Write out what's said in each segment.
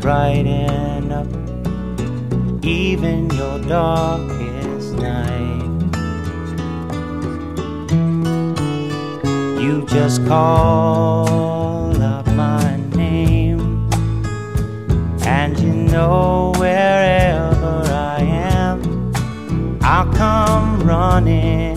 brighten up even your darkest night. You just call out my name, and you know wherever I am, I'll come running.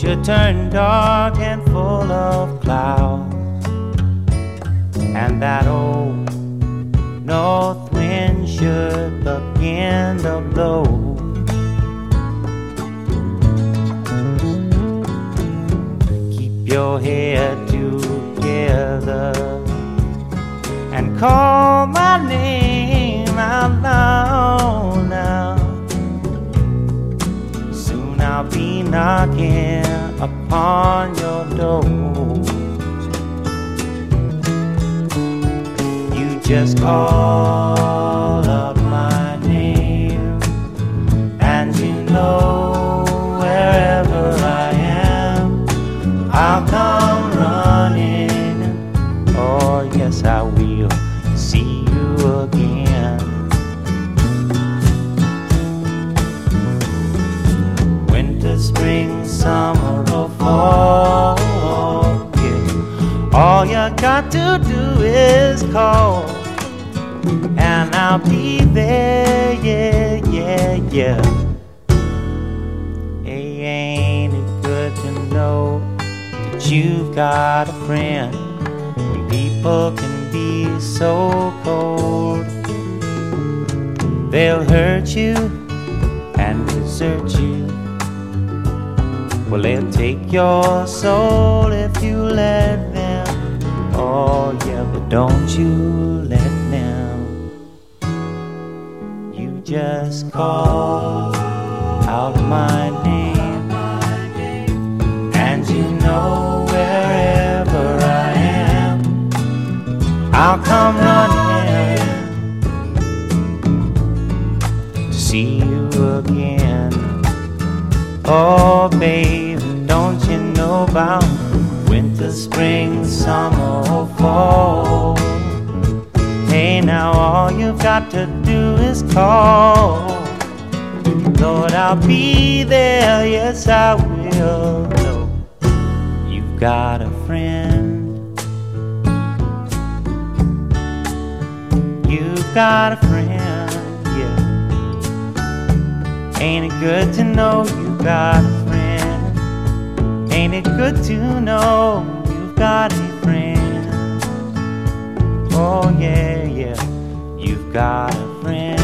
should turn dark and full of clouds, and that old north wind should begin to blow. Keep your head together and call my name out loud now. Soon I'll be knocking upon your door. You just call to do is call, and I'll be there. Yeah, yeah, yeah. Hey, ain't it good to know that you've got a friend people can be so cold? They'll hurt you and desert you. Well, they'll take your soul if you let. Oh, yeah, but don't you let them. You just call out my name, and you know wherever I am, I'll come running to see you again. Oh, baby, don't you know about winter, spring, summer, to do is call. Lord, I'll be there, yes, I will. Know you've got a friend. You've got a friend, yeah. Ain't it good to know you've got a friend? Ain't it good to know you've got a friend? Oh, yeah, yeah, you've got a friend.